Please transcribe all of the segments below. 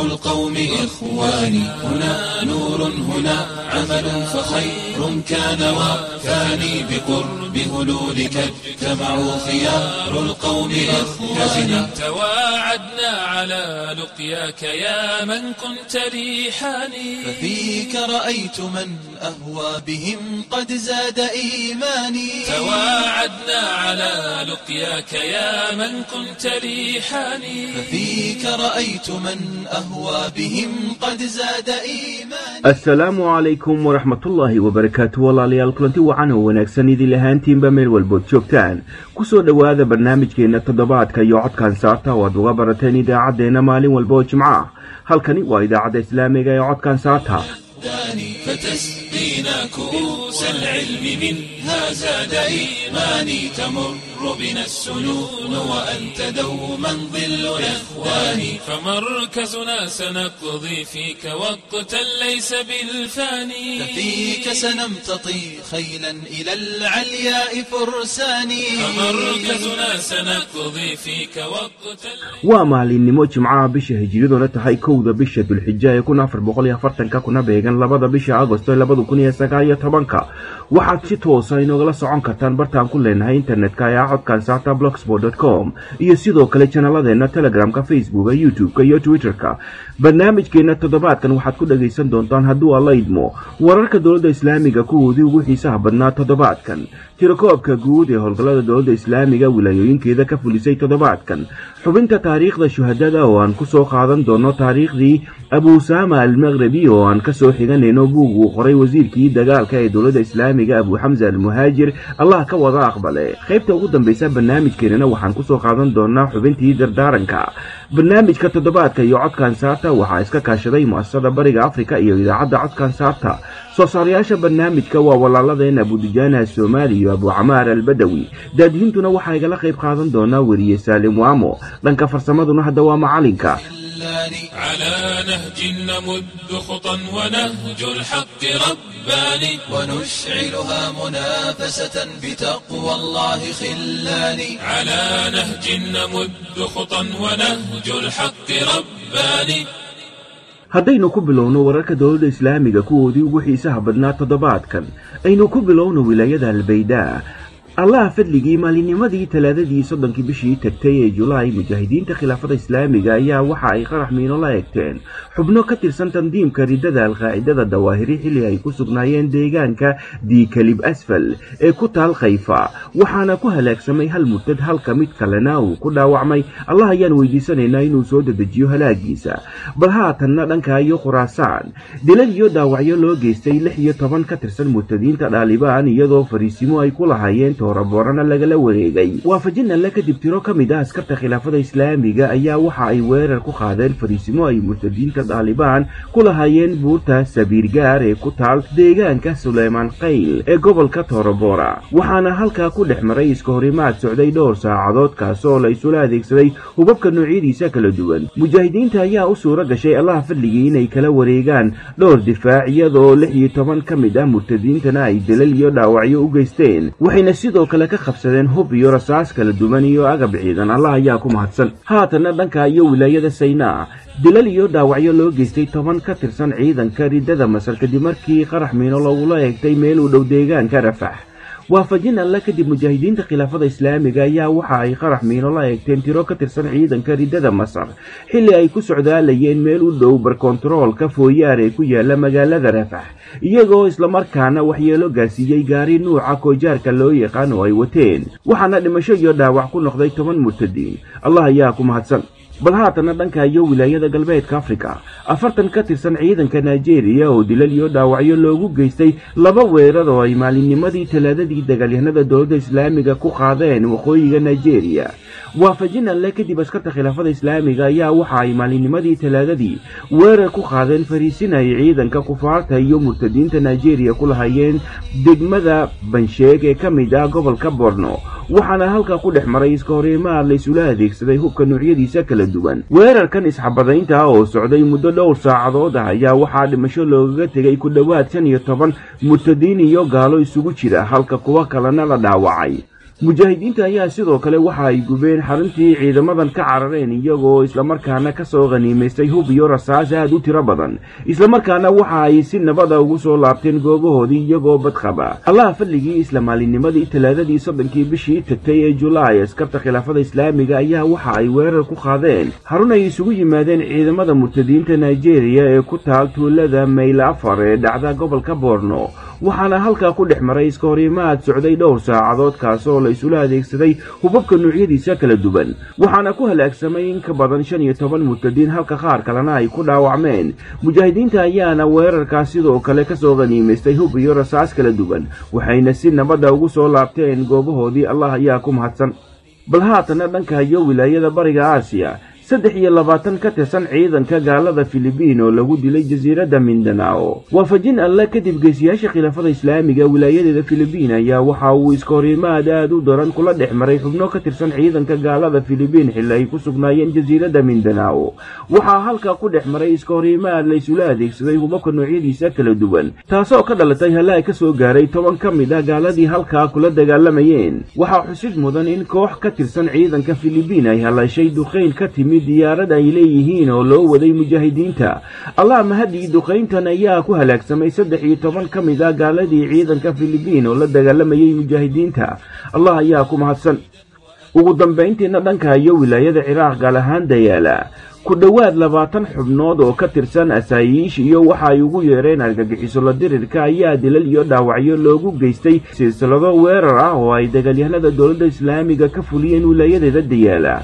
القوم إخواني. هنا نور هنا عمل فخير كان وفاني بقرب هلولك. اجتمعوا خيار القوم إخواني. تواعدنا على لقياك يا من كنت لي حاني ففيك رأيت من أهوى بهم قد زاد إيماني. تواعدنا على لقياك يا من كنت لي حاني ففيك رأيت من أهوى بهم قد زاد إيماني asalaamu calaykum waraxmatullaahi wabarakaatu walaalayaal kulanti wacan oo wanaagsan idin ahaantiinba meel walbood joogtaan kusoo dhowaada barnaamijkeenna toddobaadka iyo codkan saarta oo aad uga barateen idaacaddeenna maalin walba oo jimco ah halkani waa idaacadda islaamiga ee codkan saarta بنا كؤوس العلم منها زاد إيماني تمر بنا السنون وأنت دوما ظل إخواني فمركزنا سنقضي فيك وقتا ليس بالفاني. ففيك سنمتطي خيلا إلى العلياء فرساني. فمركزنا سنقضي فيك وقتا ومالي نموت معاه بشه هجريدو نتحي كودة بشه ذو الحجاية كنا أفر بقولي أفرتن كنا بيغن لبدا بشه أغسطو لبدا كنا iyo sagaal tobanka. Waxaad si toosa inogala socon kartaan bartaan ku leenahay internetka ee codkan saarta blogsport com iyo sidoo kale janaladeena telegramka facebooka youtube-ka iyo twitter-ka. Barnaamijkeena toddobaadkan waxaad ku dhagaysan doontaan hadduu alla idmo wararka dowladda islaamiga kuwoodii ugu xiisaha badnaa toddobaadkan. Tirakoobka guud ee howlgallada dowladda islaamiga wilaayooyinkeeda ka fulisay toddobaadkan xubinta taariikhda shuhadada oo aan ku soo qaadan doono taariikhdii abu usaama almaqrebi oo aan ka soo xiganayno buug uu qoray wasiirkii dagaalka ee dowladda islaamiga abu xamsa almuhaajir allah ka wada aqbale qaybta ugu dambeysa barnaamijkeenana waxaan ku soo qaadan doonaa xubintii dardaaranka barnaamijka toddobaadka iyo codkan saarta waxaa iska kaashaday mu'asasada bariga afrika iyo idaacadda codkan saarta soo saarayaasha barnaamijka waa walaaladeen abudijaana soomaali iyo abu camaar albadawi daadihintuna waxaa igala qayb qaadan doonaa weriye saalim waamo dhanka farsamaduna hadda waa macalinka على نهج نمد خطا ونهج الحق رباني ونشعلها منافسة بتقوى الله خلاني على نهج نمد خطا ونهج الحق رباني haddaynu ku bilowno wararka dowladda islaamiga kuwoodii ugu xiisaha badnaa toddobaadkan aynu ku bilowno wilaayada albaydaa allaha fadligii maalinnimadii talaadadii soddonkii bishii tagtay ee julaay mujaahidiinta khilaafada islaamiga ayaa waxa ay qarax miino la egteen xubno ka tirsan tandiimka riddada alqaacidada dawaahiri xilli ay ku sugnaayeen deegaanka diikalib asfal ee ku taal khayfa waxaana ku halaagsamay hal murtad halka mid kalena uu ku dhaawacmay. Allah ayaan weydiisanaynaa inuu soo dedejiyo halaagiisa. Bal haatanna dhanka iyo khuraasaan dilal iyo dhaawacyo loo geystay lix iyo toban ka tirsan murtadiinta dhaalibaan iyadoo fariisimo ay ku lahaayeen tooraboorana lagala wareegay. Waafajin alle kadib tiro ka mid ah askarta khilaafada islaamiga ayaa waxa ay weerar ku qaadeen fariisimo ay murtadiinta dhaalibaan ku lahaayeen buurta sabiirgaar ee ku taal deegaanka suleymaan qayl ee gobolka toorabora waxaana halkaa ku dhex maray iska horimaad socday dhowr saacadood kaasoo la isula adeegsaday hubabka noocyadiisa kala duwan. Mujaahidiinta ayaa u suura gashay allaha fadligii inay kala wareegaan dhowr difaac iyadoo lix iyo toban ka mid ah murtadiintana ay dalal iyo dhaawacyo u geysteen waxayna sidoo kale ka qabsadeen hub iyo rasaas kala duwan iyo agab ciidan. Allah ayaa ku mahadsan. Haatanna dhanka iyo wilaayada saynaa dilal iyo dhaawacyo loo geystay toban ka tirsan ciidanka riddada masar kadib markii qarax miino lagula eegtay meel u dhow deegaanka rafax waafajin alle kadib mujaahidiinta khilaafada islaamiga ayaa waxa ay qarax miino la eegteen tiro ka tirsan ciidanka riddada masar. Xilli ay ku socdaalayeen meel u dhow barkontaroolka fooyaar ee ku yaalla magaalada rafax iyagoo islamarkaana waxyeelo gaarsiiyey gaari nuuca koojaarka loo yaqaan oo ay wateen. Waxaana dhimasho iyo dhaawac ku noqday toban murtadiin. Allah ayaa ku mahadsan bal haatana dhanka iyo wilaayada galbeedka afrika. Afartan ka tirsan ciidanka nigeria oo dilal iyo dhaawacyo loogu geystay laba weerar oo ay maalinnimadii talaadadii dagaalyahanada dowladda islaamiga ku qaadeen waqooyiga nigeria waafajin alle kadib askarta khilaafada islaamiga ayaa waxa ay maalinnimadii talaadadii weerar ku qaadeen fariisin ay ciidanka kufaarta iyo murtadiinta nigeria ku lahayeen degmada bansheeg ee ka mid ah gobolka borno waxaana halkaa ku dhex maray iska horimaad la isula adeegsaday hubka noocyadiisa kala duwan. Weerarkan isxabadaynta oo socday muddo dhowr saacadood ah ayaa waxaa dhimasho loogaga tegay ku dhowaad shan iyo toban murtadiin iyo gaalo isugu jira halka kuwo kalena la dhaawacay mujaahidiinta ayaa sidoo kale waxa ay gubeen xaruntii ciidamadan ka carareen iyagoo islamarkaana ka soo hub iyo rasaas aad u tiro badan. Islamarkaana waxa ay si nabada ugu soo laabteen goobahoodii iyagoo badqaba. Allaha fadligii isla maalinnimadii talaadadii soddonkii bishii tagtay ee julaay askarta khilaafada islaamiga ayaa waxa ay weerar ku qaadeen. Harun ay isugu yimaadeen ciidamada murtadiinta nigeria ee ku taal tuulada mayl afar ee dhacda gobolka boorno waxaana halkaa ku dhex maray iska horimaad socday dhowr saacadood kaas oo la isula adeegsaday hubabka nuucyadiisa kala duwan. Waxaana ku halaagsamay in ka badan shan iyo toban murtadiin halka qaar kalena ay ku dhaawacmeen. Mujaahidiinta ayaana weerarkaas sidoo kale ka soo khaniimaystay hub iyo rasaas kala duwan waxayna si nabadda ugu soo laabteen goobahoodii. Allah ayaa ku mahadsan. Bal haatana dhanka iyo wilaayada bariga aasiya saddex iyo labaatan ka tirsan ciidanka gaalada filibiin oo lagu dilay jasiiradda mindanao. Waafajin alle kadib geesiyaasha khilaafada islaamiga wilaayadeeda filibiin ayaa waxa uu iska horimaad aad u daran kula dhex maray xubno ka tirsan ciidanka gaalada filibiin xilli ay ku sugnaayeen jasiiradda mindanao. Waxaa halkaa ku dhex maray iska horimaad la isula adeegsaday hubabka noocyadiisa kala duwan taasoo ka dhalatay halaag ka soo gaaray toban ka mid ah gaaladii halkaa kula dagaalamayeen. Waxaa xusid mudan in koox ka tirsan ciidanka filibiin ay halayshay duqayn ka timid diyaarad ay leeyihiin oo loo waday mujaahidiinta. Allah mahadii duqayntan ayaa ku halaagsamay saddex iyo toban ka mid ah gaaladii ciidanka filibiin oo la dagaalamayay mujaahidiinta. Allah ayaa ku mahadsan. Ugu dambayntiina dhanka iyo wilaayada ciraaq gaal ahaan dayaala. Ku dhowaad labaatan xubnood oo ka tirsan asaayiish iyo waxa ay ugu yeereen argagixiso la dirirka ayaa dilal iyo dhaawacyo loogu geystay silsilado weerar ah oo ay dagaalyahanada dowladda islaamiga ka fuliyeen wilaayadeeda dayaala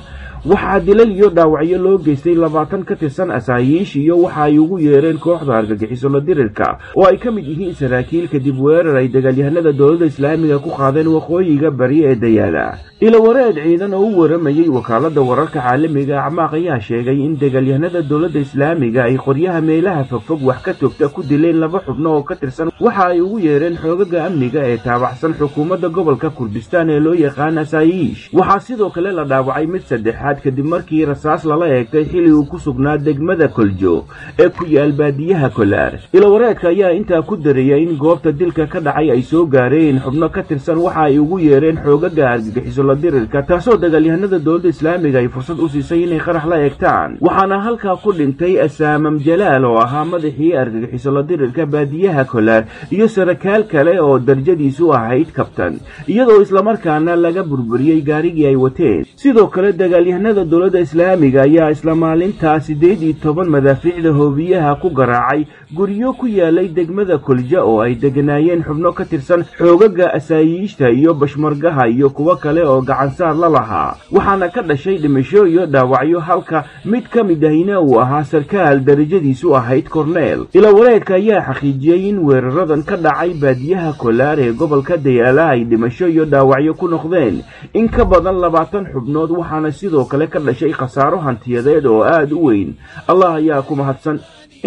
waxaa dilal iyo dhaawacyo loo geystay labaatan ka tirsan asaayiish iyo waxa ay ugu yeereen kooxda argagixiso la dirirka. Oo ay ka mid yihiin saraakiil kadib weerar ay dagaalyahanada dowladda islaamiga ku qaadeen waqooyiga bari ee dayaala ilawareed ciidan oo u waramayey wakaalada wararka caalamiga acmaaq ayaa sheegay in dagaalyahanada dowladda islaamiga ay qoryaha meelaha fogfog wax ka togta ku dileen laba xubno oo ka tirsan waxa ay ugu yeereen xoogaga amniga ee taabacsan xukuumadda gobolka kurdistaan ee loo yaqaan asaayiish. Waxaa sidoo kale la dhaawacay mid saddexaad kadib markii rasaas lala eegtay xili uu ku sugnaa degmada koljo ee ku yaal baadiyaha kolaar. Ilawareedka ayaa intaa ku dareeya in goobta dilka ka dhacay ay soo gaareen xubno ka tirsan waxa ay ugu yeereen xoogaga argagixiso dirirka taasoo dagaalyahanada dowladda islaamiga ay fursad u siisay inay qarax la eegtaan. Waxaana halkaa ku dhintay asaamam jalaal oo ahaa madaxii argagixiso la dirirka baadiyaha kolaar iyo sarakaal kale oo darjadiisu ahayd kabtan iyadoo islamarkaana laga burburiyey gaarigii ay wateen. Sidoo kale dagaalyahanada dowladda islaamiga ayaa isla maalintaa siddeed iyo toban madaafiicda hoobiyaha ku garaacay guryo ku yaalay degmada kolja oo ay deganaayeen xubno ka tirsan xoogaga asaayiishta iyo bashmargaha iyo kuwo kale oo gacansaar la lahaa. Waxaana ka dhashay dhimasho iyo dhaawacyo halka mid ka mid ahina uu ahaa sarkaal darajadiisu ahayd korneel. Ilawareedka ayaa xaqiijiyey in weeraradan ka dhacay baadiyaha kolaar ee gobolka dayaala ay dhimasho iyo dhaawacyo ku noqdeen. In ka badan labaatan xubnood waxaana sidoo kale ka dhashay khasaaro hantiyadeed oo aad u weyn. Allah ayaa ku mahadsan.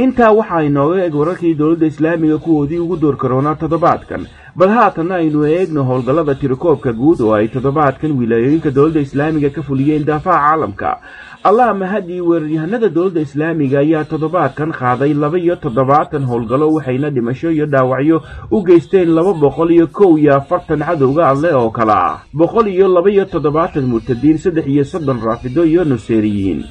Intaa waxaa inooga eg wararkii dowladda islaamiga kuwoodii ugu door karoonaa toddobaadkan. Bal haatanna aynu eegno howlgallada tirakoobka guud oo ay toddobaadkan wilaayooyinka dowladda islaamiga ka fuliyeen daafaha caalamka allah mahadii weeraryahanada dowladda islaamiga ayaa toddobaadkan qaaday laba iyo toddobaatan howlgallo waxayna dhimasho iyo dhaawacyo u geysteen laba boqol iyo kow iyo afartan cadowga alle oo kale ah. Boqol iyo laba iyo toddobaatan murtadiin saddex iyo soddon raafido iyo nuseeriyiin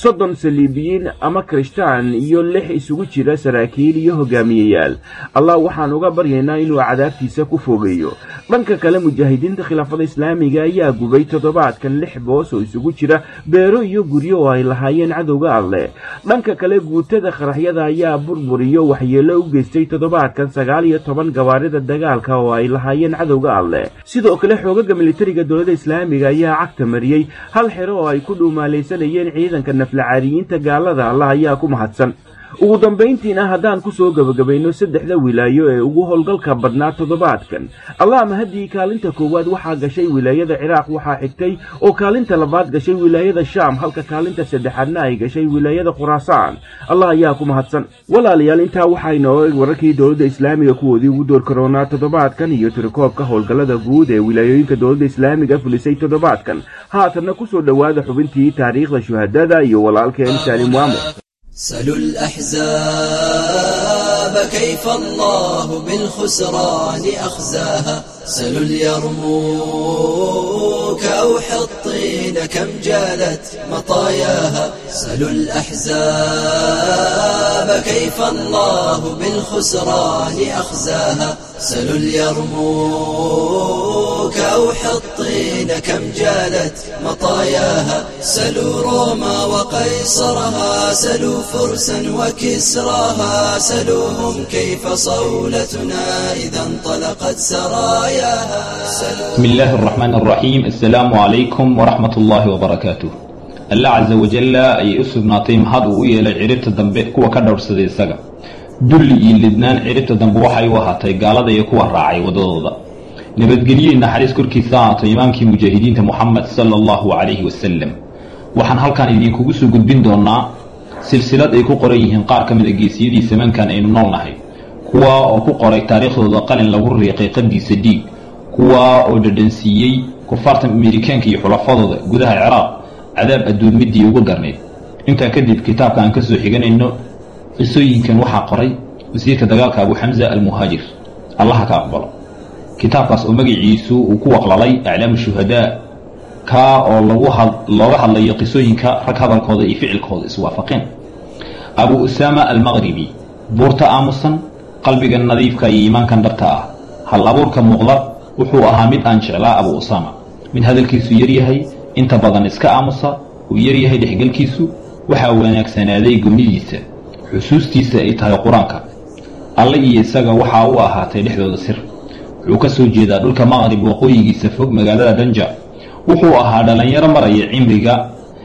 soddon saliibiyiin ama kirishtaan iyo lix isugu jira saraakiil iyo hogaamiyeyaal. Allah waxaan uga baryaynaa inuu cadaabtiisa ku fogeeyo. Dhanka kale mujaahidiinta khilaafada islaamiga ayaa gubay toddobaadkan lix boos oo isugu jira beero iyo guryo oo ay lahaayeen cadowga alleh dhanka kale guutada qaraxyada ayaa burbur iyo waxyeello u geystay toddobaadkan sagaal iyo toban gawaarida dagaalka oo ay lahaayeen cadowga alleh sidoo kale xoogaga militariga dowladda islaamiga ayaa cagta mariyey hal xero oo ay ku dhuumaalaysanayeen ciidanka naflacaariyiinta gaalada allah ayaa ku mahadsan ugu dambayntiina haddaan ku soo gebagabayno saddexda wilaayo ee ugu howlgalka badnaa toddobaadkan. Allah mahadii kaalinta koowaad waxaa gashay wilaayada ciraaq waxaa xigtay oo kaalinta labaad gashay wilaayada shaam halka kaalinta saddexaadna ay gashay wilaayada khuraasaan allah ayaa ku mahadsan. Walaalayaal intaa waxaa inoo eg wararkii dowladda islaamiga kuwoodii ugu door karoonaa toddobaadkan iyo tirakoobka howlgallada guud ee wilaayooyinka dowladda islaamiga fulisay toddobaadkan. Haatanna ku soo dhowaada xubintii taariikhda shuhadada iyo walaalkeen saalim waamo سلوا الأحزاب كيف الله بالخسران أخزاها. سلوا اليرموك أو حطين كم جالت مطاياها. سلوا الأحزاب كيف الله بالخسران أخزاها. سلوا اليرموك أو حطين كم جالت مطاياها. سلوا روما وقيصرها سلوا فرسا وكسراها. سلوهم كيف صولتنا إذا انطلقت سراياها بسم الله الرحمن الرحيم السلام عليكم ورحمة الله وبركاته الله عز وجل أي أسبناتي محض وإيلا عربت الدنبه كوا كدور سدي سغا دولي إيلدنان عربت الدنبه وحي وهاتي قالada iyo kuwa raacay wadadooda nabadgelyo naxariis korkiisa ahaato imaamkii mujaahidiinta moxamed sala allahu calayhi wasalam waxaan halkan idinkugu soo gudbin doonaa silsilad ay ku qoran yihiin qaar ka mid a geesiyadii samaankan aynu nool nahay kuwa oo ku qoray taariikhdooda qalin lagu riiqay qadiisa dhiig kuwa oo dhadhansiiyey kufaarta amerikaanka iyo xulafadooda gudaha ciraaq cadaab adduun midii ugu darnayd intaa kadib kitaabka aan ka soo xiganayno qisooyinkan waxaa qoray wasiirka dagaalka abu xamza almuhaajir. Allaha ka aqbalo. Kitaabkaas oo magaciisu uu ku waqlalay aclaamu shuhadaa kaa oo looga hadlayo qisooyinka rag hadalkooda iyo ficilkooda iswaafaqeen. Abu usaama almaqribi buurta aamusan qalbiga nadiifka iyo iimaankan dhabta ah. Hal abuurka muuqda wuxuu ahaa mid aan jeclaa abu usaama. Mid hadalkiisu yaryahay inta badan iska aamusa uu yaryahay dhexgelkiisu waxaa wanaagsanaaday gomnidiisa xusuustiisa ay tahay qur'aanka. Alle iyo isaga waxaa u ahaatay dhexdooda sir. Wuxuu ka soo jeedaa dhulka maqrib waqooyigiisa fog magaalada danja. Wuxuu ahaa dhallinyaro maraya cimriga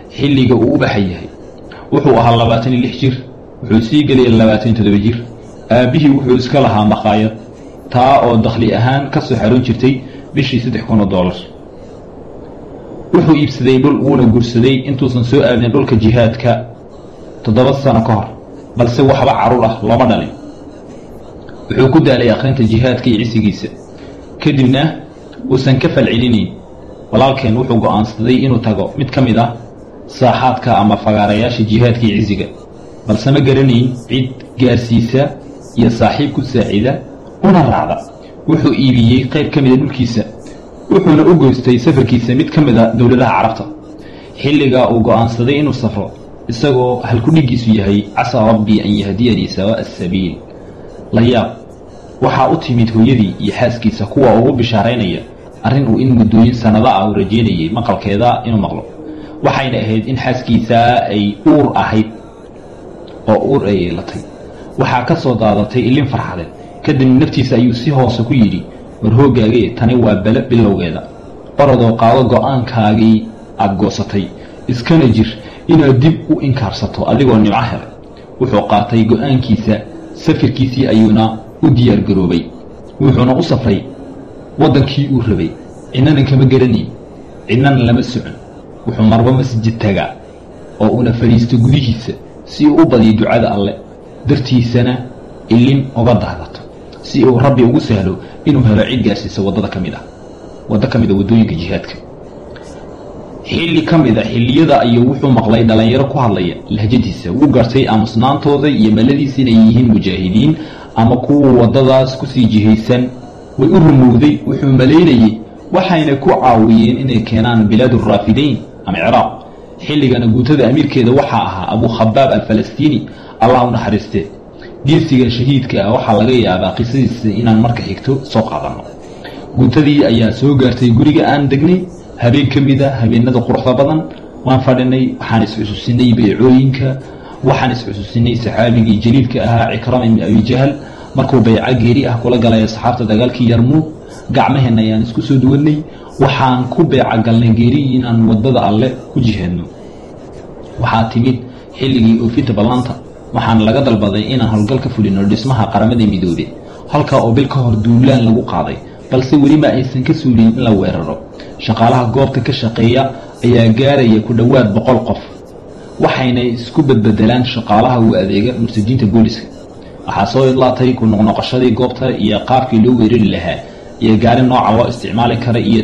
xilliga uu u baxay yahay. Wuxuu ahaa labaatan iyo lix jir. Wuxuu sii gelaya labaatan iyo jir aabbihii wuxuu iska lahaa maqaayad taa oo dakhli ahaan ka soo xaroon jirtay bishii saddex kun oo doolar wuxuu iibsaday dhul wuuna gursaday intuusan soo aadin dhulka jihaadka toddoba sano ka hor balse waxba carruur ah looma dhalin. Wuxuu ku daalay akhrinta jihaadka iyo cisigiisa. Kadibna uusan ka falcelinayn walaalkeen wuxuu go'aansaday inuu tago mid ka mid ah saaxaadka ama fagaarayaasha jihaadka iyo cisiga balse ma garanayn cid gaarsiisa iyo saaxiib ku saacida una raacda wuxuu iibiyey qayb ka mida dhulkiisa wuxuuna u goystay safarkiisa mid ka mid a dowladaha carabta. Xilligaa uu go'aansaday inuu safro isagoo halkudhigiisu yahay casaa rabbii an yahdiyanii sawaa'a asabiil la yaab waxaa u timid hooyadii iyo xaaskiisa kuwa ugu bishaaraynaya arrin uu in muddooyin sannado ah uu rajeynayay maqalkeeda inuu maqlo. Waxayna ahayd in xaaskiisaa ay uur ahayd oo uur ay eelatay waxaa ka soo daadatay ilin farxadeed. Kadibna naftiisa ayuu si hoose ku yidhi war hoogaagee tani waa bele bilowgeeda. Orodoo qaado go'aankaagii aad goosatay iskana jir inaad dib u inkaarsato adigoo nimco helay. Wuxuu qaatay go'aankiisa safirkiisii ayuuna u diyaargaroobay wuxuuna u safray waddankii uu rabay cidnana kama garanayn cidnana lama socon. Wuxuu marba masjid tagaa oo una fadhiisto gudihiisa si uu u badiyo ducada alle dartiisana ilin uga daadato si uu rabbi ugu sahlo inuu helo cid gaarsiisa waddada ka mid ah. Waddo ka mid a waddooyinka jihaadka. Xilli ka mid a xilliyada ayuu wuxuu maqlay dhallinyaro ku hadlaya lahjadiisa. Wuu gartay aamusnaantooda iyo maladiisa inay yihiin mujaahidiin ama kuwa waddadaas ku sii jihaysan. Way u rumowday wuxuu malaynayey waxayna ku caawiyeen inay keenaan bilaad uraafidayn ama ciraaq. Xilligana guutada amiirkeeda waxaa ahaa abu khabaab alfalastiini allah u naxariistee geesigan shahiidka ah waxaa laga yaabaa qisadiisa inaan marka xigto soo qaadanno guutadii ayaa soo gaartay guriga aan degnay. Habeen ka mid a habeenada quruxda badan. Waan fadhinay waxaan isxusuusinay baycooyinka. Waxaan isxusuusinay saxaabigii jaliilka ahaa cikrama ibni abi jahal markuu bayco geeri ah kula galaya saxaabta dagaalkii yarmuug gacmaheenna ayaan isku soo duwanay waxaan ku beeca galnay geeri inaan waddada alle ku jihaadno waxaa timid xilligii oofinta ballanta waxaan laga dalbaday inaan howlgal ka fulino dhismaha qaramada midoobe halkaa oo bil ka hor duulaan lagu qaaday balse weli ma aysan ka suulin in la weeraro. Shaqaalaha goobta ka shaqeeya ayaa gaaraya ku dhowaad boqol qof waxayna isku badbedelaan shaqaalaha u adeega murtajiinta booliska. Waxaa soo idlaatay ku noqnoqoshadii goobta iyo qaabkii loo weerari lahaa iyo gaari nooca loo isticmaali kara iyo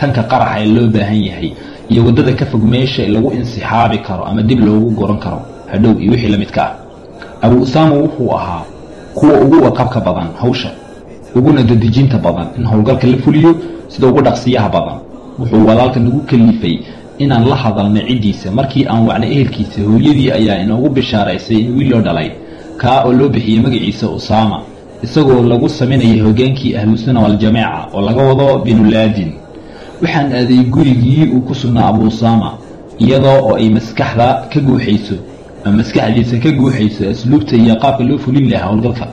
tanka qaraxa ee loo baahan yahay iyo waddada ka fog meesha lagu insixaabi karo ama dib loogu goran karo hadhow iyo wixii la midka ah abu usaama wuxuu ahaa kuwa ugu waqabka badan hawsha uguna dadejinta badan in howlgalka la fuliyo sida ugu dhaqsiyaha badan. Wuxuu walaalka nagu kalifay inaan la hadalno ciddiisa markii aan wacnay ehelkiisa hooyadii ayaa inoogu bishaaraysay in wiil loo dhalay. Kaa oo loo bixiyey magaciisa usaama isagoo lagu sameynayay hogaankii ahlusuna waljamaaca oo laga wado binulaadin waxaan aaday gurigii uu ku sugnaa abu usaama iyadoo oo ay maskaxda ka guuxayso maskaxdiisa ka guuxayso asluubta iyo qaabka loo fulin lahaa howlgalka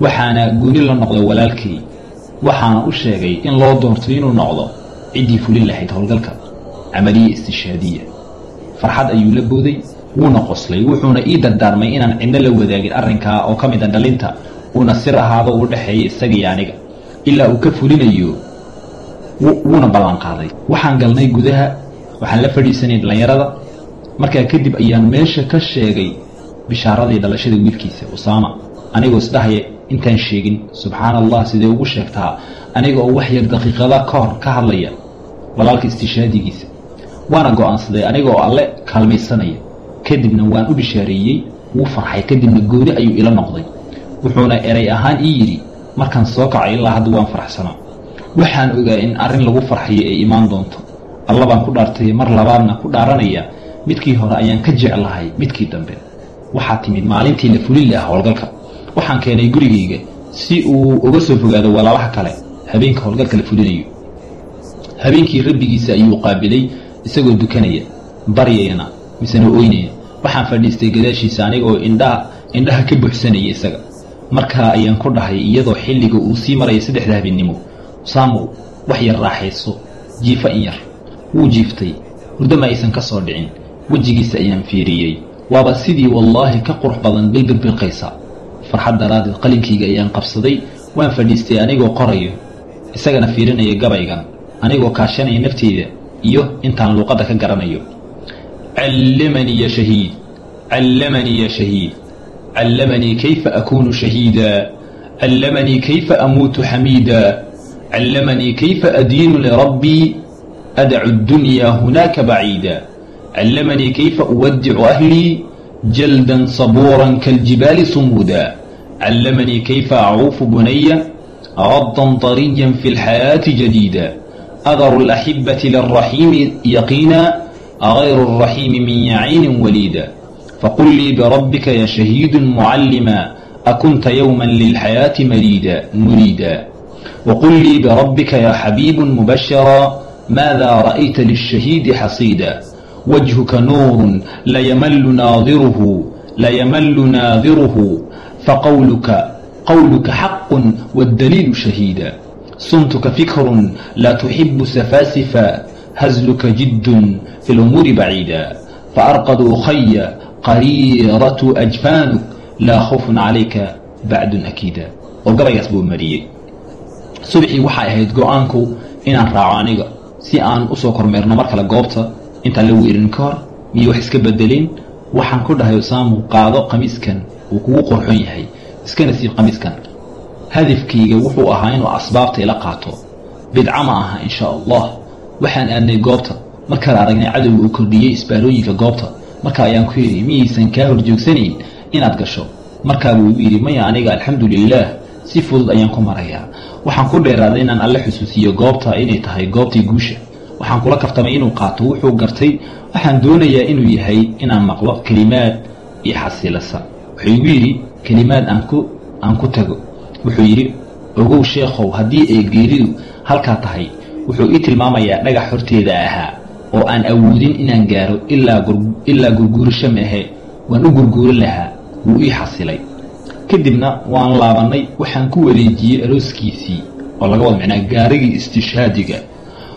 waxaana gooni la noqday walaalkay waxaana u sheegay in loo doorto inuu noqdo ciddii fulin lahayd howlgalka. Camaliya istishaadiya farxad ayuu la booday wuuna qoslay wuxuuna ii dardaarmay inaan cidno la wadaagin arrinkaa oo ka mida dhalinta. Uuna sir ahaado u dhexeeya isagaiyo aniga. Ilaa uu ka fulinayo wuuna ballanqaaday waxaan galnay gudaha waxaan la fadhiisanay dhallinyarada markaa kadib ayaan meesha ka sheegay bishaaradii dhalashada wiilkiisa usaama. Anigoo isdhahaya intaan sheegin subxaana allah sidee ugu sheegtaa? Aniga oo wax yar daqiiqada ka hor ka hadlaya walaalka istishaadigiisa waana go'aansaday aniga oo alle kaalmaysanaya. Kadibna waan u bishaareeyey wuu farxay. Kadibna gooni ayuu ila noqday. Wuxuuna eray ahaan ii yidhi markaan soo kacay ilaa hadda waan farxsanaa waxaan ogaa in arrin lagu farxayo ay imaan doonto. Alla baan ku dhaartay mar labaadna ku dhaaranaya midkii hore ayaan ka jeclahay midkii dambe. Waxaa timid maalintii la fulin lahaa howlgalka waxaan keenay gurigayga si uu uga soo fogaado walaalaha kale habeenka howlgalka la fulinayo. Habeenkii rabbigiisa ayuu qaabilay isagoo dukanaya baryayana misena oynaya waxaan fadhiistay gadaashiisa anigoo indhaha indhaha ka buuxsanaya isaga. Markaa ayaan ku dhahay iyadoo xilliga uu sii maraya saddexda habeennimo saamow wax yar raaxayso jiifa in yar. Wuu jiiftay hurdama aysan ka soo dhicin wejigiisa ayaan fiiriyey. Waaba sidii wallaahi ka qurux badan bilbilbilqaysa farxad daraaddeed qalinkayga ayaan qabsaday waan fadhiistay anigoo qorayo isagana fiirinaya gabaygan anigoo kaashanaya nafteyda iyo intaan luuqadda ka garanayo. Callamanii ya shahiid callamanii ya shahiid callamanii kayfa akuunu shahiida callamanii kayfa amuutu xamiida callamanii kayfa adiinu lirabbii adacu الdunya hunaaka baciida callamanii kayfa uwadicu ahlii jaldan sabuuran kaaljibaali sumuuda callamanii kayfa acuufu bunaya غضا طريا في الحياة جديدا. أذر الأحبة للرحيم يقينا غير الرحيم من يعين وليدا. فقل لي بربك يا شهيد معلما أكنت يوما للحياة مريدا مريدا. وقل لي بربك يا حبيب مبشرا ماذا رأيت للشهيد حصيدا؟ wajhuka nuurun layamallu naadiruhu faqawluka qawluka xaqun waddaliilu shahiida suntuka fikrun laa tuxibu safaasifa hazluka jiddun fi lumuuri baciida faarqaduu khaya qariiratu ajfaanuk laa khawfun calayka bacdun akiida oo gabaygaas buu mariyey subaxii waxay ahayd go'aanku inaan raaco aniga si aan u soo kormeerno mar kale goobta intaan la weerin ka hor miyo wax iska bedelin? Waxaan ku dhahay osaamu qaado qamiiskan uu kugu qorxon yahay. Iskana siib qamiiskan. Hadafkayga wuxuu ahaa inuu asbaabta ila qaato. Bidca ma aha insha allah. Waxaan aadnay goobta. Markaan aragnay cadowga uu kordhiyey isbaarooyinka goobta. Marka ayaan ku yidhi miyaysan kaa horjoogsanayn inaad gasho. Markaa buu yidhi maya aniga alxamdu lilaah si fudud ayaan ku marayaa. Waxaan ku dheeraaday inaan alle xusuusiyo goobta inay tahay goobtii guusha waxaan kula kaftamay inuu qaato. Wuxuu gartay waxaan doonayaa inuu yahay inaan maqlo kelimaad iyo xasilasa wuxuu igu yidhi kelimaad aan ku tago. Wuxuu yidhi ogow sheekhow haddii ay geeridu halkaa tahay wuxuu ii tilmaamayaa dhagax horteeda ahaa oo aan awoodin inaan gaaro ilaa gurguurasho maahe waan u gurguuran lahaa wuu ii xasilay. Kadibna waan laabannay waxaan ku wareejiyey arooskiisii oo laga wada micnaa gaarigii istishhaadiga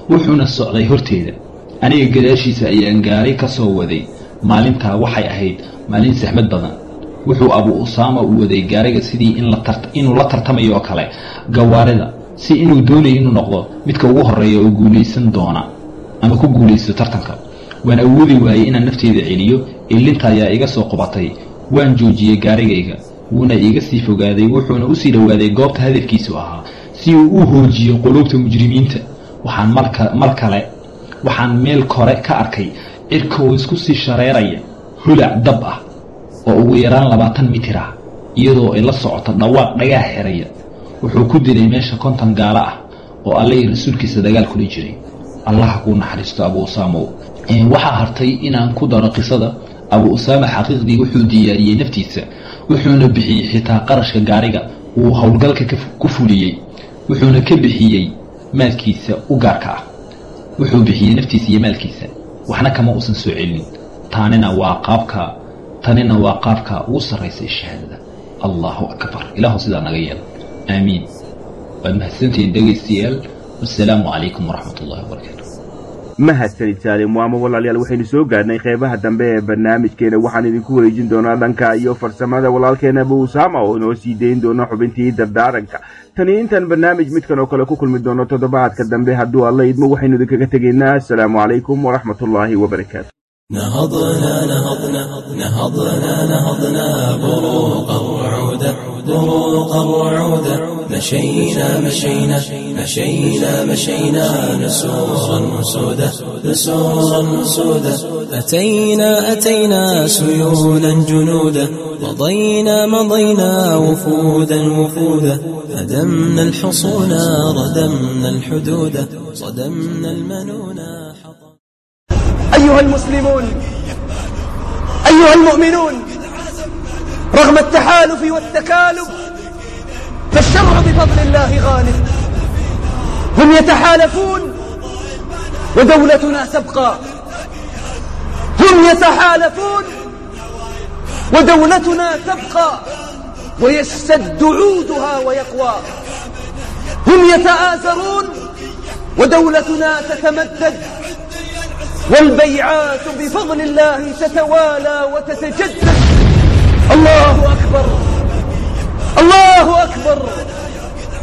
wuxuuna socday horteeda. Aniga gadaashiisa ayaan gaari ka soo waday. Maalintaa waxay ahayd maalin saxmad badan. Wuxuu abu usaama u waday gaariga sidii inuu la tartamayo oo kale. Gawaarida si inuu doonayo inuu noqdo midka ugu horreeya oo guulaysan doona ama ku guulaysto tartanka. Waan awoodi waayey inaan nafteeda celiyo ilinta ayaa iga soo qubatay. Waan joojiyey gaarigayga wuuna iiga sii fogaaday wuxuuna u sii dhowaaday goobta hadafkiisu ahaa si uu u hoojiyo quluubta mujrimiinta waxaan mar kale waxaan meel kore ka arkay cirka oo isku sii shareeraya hulac dab ah oo ugu yaraan labaatan mitir ah iyadoo ay la socoto dhawaaq dhagaah xeraya. Wuxuu ku dilay meesha konton gaalo ah oo alla iyo rasuulkiisa dagaal kula jiray. Allaha kuu naxariisto abu usaamow waxaa hartay inaan ku daro qisada abu usaama xaqiiqdii wuxuu diyaariyey naftiisa wuxuuna bixiyey xitaa qarashka gaariga uu howlgalka ku fuliyey wuxuuna ka bixiyey maalkiisa u gaarka ah. Wuxuu bixiyey naftiisa iyo maalkiisa. Waxna kama uusan soo celin. Taanina waa qaabka tanina waa qaabka ugu sarraysa shahaadada. Allahu akbar. Ilaahu sidaa naga yeela aamiin. Waad mahadsantihiin dhegaystayaal wasalaamu calaykum waraxmat ullahi wabarakaatu mahadsanid saalim waama walaalayaal waxaynu soo gaadhnay qeybaha dambe ee barnaamijkeena waxaan idinku wareejin doonaa dhanka iyo farsamada walaalkeena abu usaama oo inoo sii dayn doona xubintii dardaaranka tani intaan barnaamij midkan oo kale ku kulmi doono toddobaadka dambe hadduu alla idmo waxaynu idinkaga tegaynaa asalaamu calaykum waraxmat ullaahi wabarakaatu نهضنا نهضنا نهضنا نهضنا بروقا وعودا بروقا وعودا مشينا مشينا مشينا مشينا. نسورا وسودا نسورا وسودا أتينا أتينا سيولا جنودا. مضينا مضينا وفودا وفودا. هدمنا الحصون ردمنا الحدود. صدمنا المنونا حطا أيها المسلمون أيها المؤمنون رغم التحالف والتكالب فالشرع بفضل الله غالب. هم يتحالفون ودولتنا تبقى هم يتحالفون ودولتنا تبقى ويشتد عودها ويقوى. هم يتآزرون ودولتنا تتمدد. والبيعات بفضل الله تتوالى وتتجدد. الله أكبر. الله أكبر.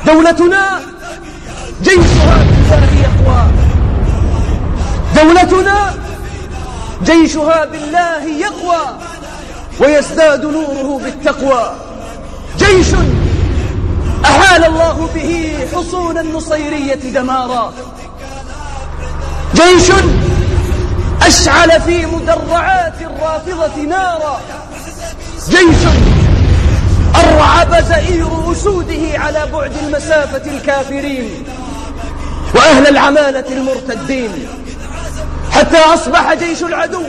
دولتنا جيشها بالله يقوى دولتنا جيشها بالله يقوى ويزداد نوره بالتقوى. جيش أحال الله به حصون النصيرية دمارا. جيش أشعل في مدرعات الرافضة نارا. جيش أرعب زئير أسوده على بعد المسافة الكافرين وأهل العمالة المرتدين حتى أصبح جيش العدو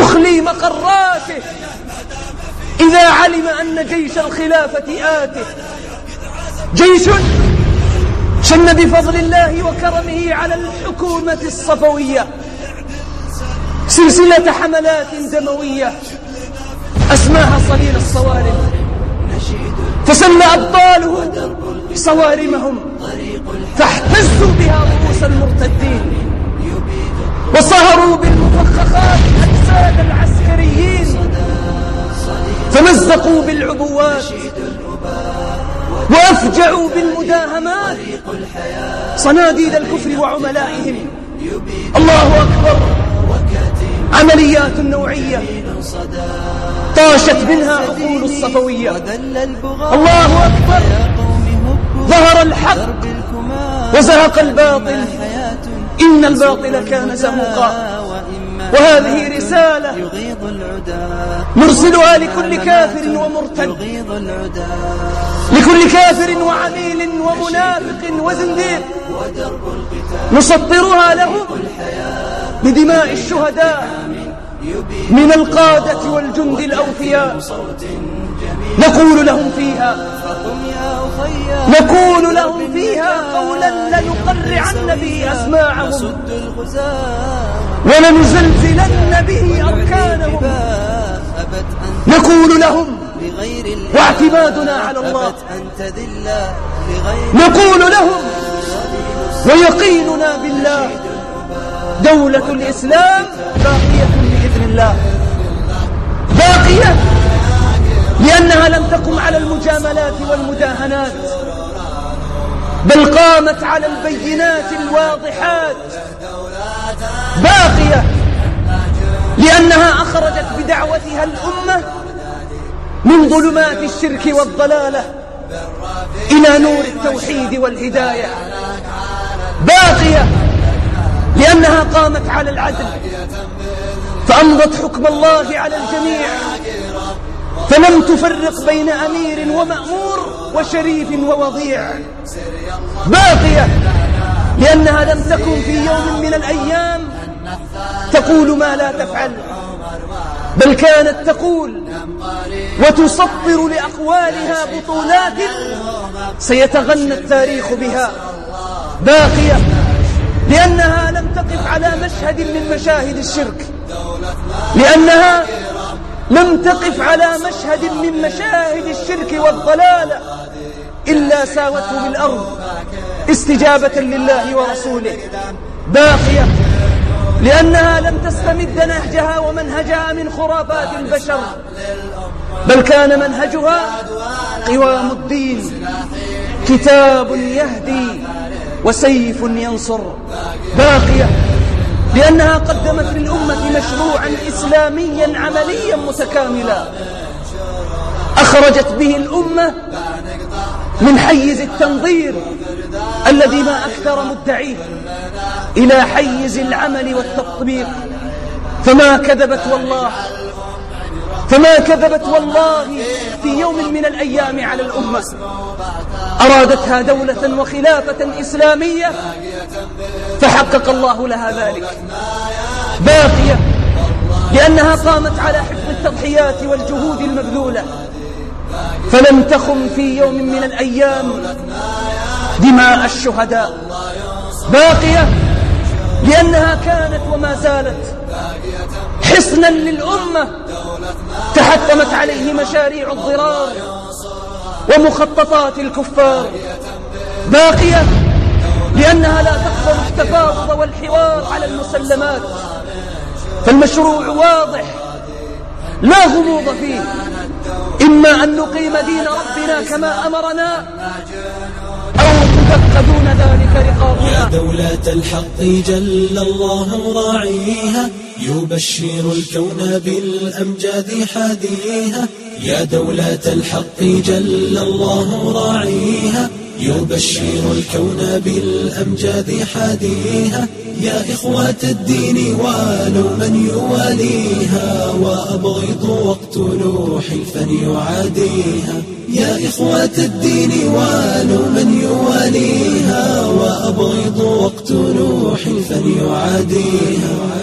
يخلي مقراته. إذا علم أن جيش الخلافة آته جيش شن بفضل الله وكرمه على الحكومة الصفوية سلسلة حملات دموية. أسماها صليل الصوارم. فسمى أبطاله صوارمهم. فاحتزوا بها رؤوس المرتدين. وصهروا بالمفخخات أجساد العسكريين. فمزقوا بالعبوات. وأفجعوا بالمداهمات. صناديد الكفر وعملائهم. الله أكبر. عمليات نوعية. طاشت منها عقول الصفوية. الله أكبر. ظهر الحق. وزهق الباطل. إن الباطل كان زهوقا. وهذه رسالة. نرسلها لكل كافر ومرتد. لكل كافر وعميل ومنافق وزنديق. نسطرها لهم بدماء الشهداء. من القادة والجند الأوفياء. نقول لهم فيها. نقول لهم فيها قولا لنقرعن به أسماعهم. ولنزلزلن به أركانهم. نقول لهم واعتمادنا على الله. نقول لهم ويقيننا بالله. دولة الإسلام باقية. الله باقية لأنها لم تقم على المجاملات والمداهنات بل قامت على البينات الواضحات. باقية لأنها أخرجت بدعوتها الأمة من ظلمات الشرك والضلالة إلى نور التوحيد والهداية. باقية لأنها قامت على العدل. فأمضت حكم الله على الجميع. فلم تفرق بين أمير ومأمور وشريف ووضيع. باقية لأنها لم تكن في يوم من الأيام تقول ما لا تفعل بل كانت تقول وتسطر لأقوالها بطولات سيتغنى التاريخ بها. باقية لأنها لم تقف على مشهد من مشاهد الشرك. لأنها لم تقف على مشهد من مشاهد الشرك والضلال إلا ساوته بالأرض استجابة لله ورسوله باقية لأنها لم تستمد نهجها ومنهجها من خرافات البشر بل كان منهجها قوام الدين كتاب يهدي وسيف ينصر باقية. لأنها قدمت للأمة مشروعا إسلاميا عمليا متكاملا أخرجت به الأمة من حيز التنظير الذي ما أكثر مدعيه إلى حيز العمل والتطبيق. فما كذبت والله فما كذبت والله في يوم من الأيام على الأمة. أرادتها دولة وخلافة إسلامية فحقق الله لها ذلك. باقية لأنها قامت على حفظ التضحيات والجهود المبذولة. فلم تخم في يوم من الأيام دماء الشهداء. باقية لأنها كانت وما زالت حصنا للأمة تحتمت عليه مشاريع الضرار ومخططات الكفار. باقية لأنها لا تقبل التفاوض والحوار على المسلمات. فالمشروع واضح لا غموض فيه. إما أن نقيم دين ربنا كما أمرنا أو تفك دون ذلك رقابنا دولة الحق جل الله راعيها. يبشر الكون بالأمجاد حاديها. يا دولة الحق جل الله راعيها. يبشر الكون بالأمجاد حاديها. يا إخوة الدين والوا من يواليها. وأبغضوا واقتلوا حلفا يعاديها. يا إخوة الدين والوا من يواليها. وأبغضوا واقتلوا حلفا يعاديها.